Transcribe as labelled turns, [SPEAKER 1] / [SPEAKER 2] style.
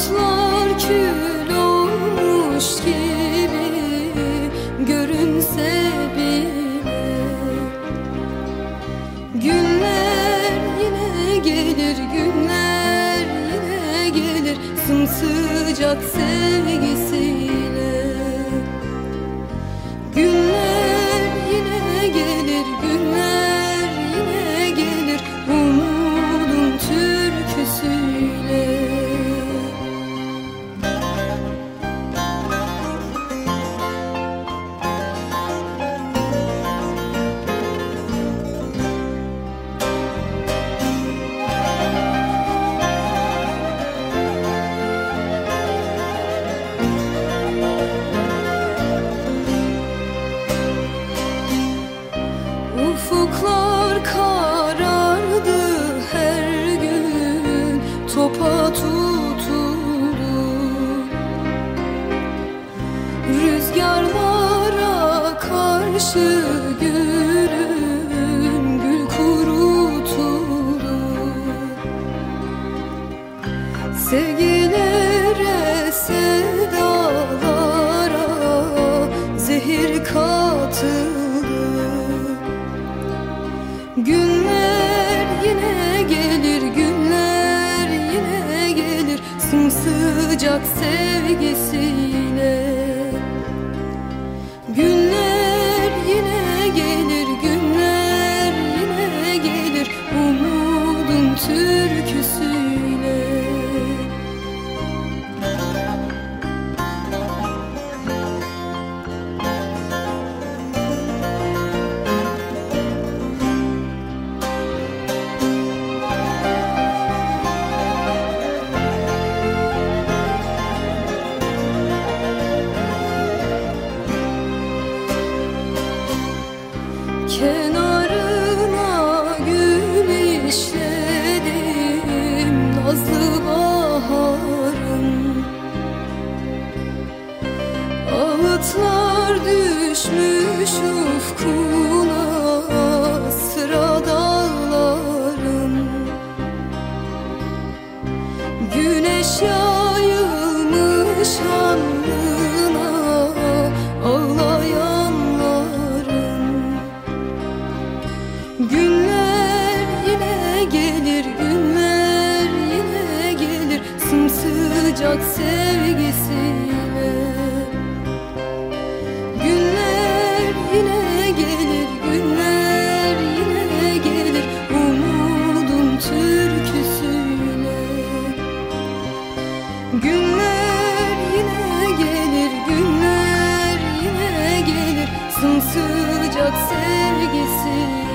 [SPEAKER 1] Umutlar kül olmuş gibi Görünse bile. Günler yine gelir günler yine gelir. Sımsıcak sevgisiyle Ufuklar karardı her gün topa tutuldu. Rüzgarlara karşı gülüm gül kurutuldu. Sevgilere Sımsıcak sevgisiyle. Günler yine gelir günler yine gelir. Umudun türküsüyle düşmüş ufkuna Sıra dağların. Güneş yayılmış alnına Ağlayanların. Günler yine gelir günler yine gelir. Sımsıcak sevgisiyle Sımsıcak sevgisiyle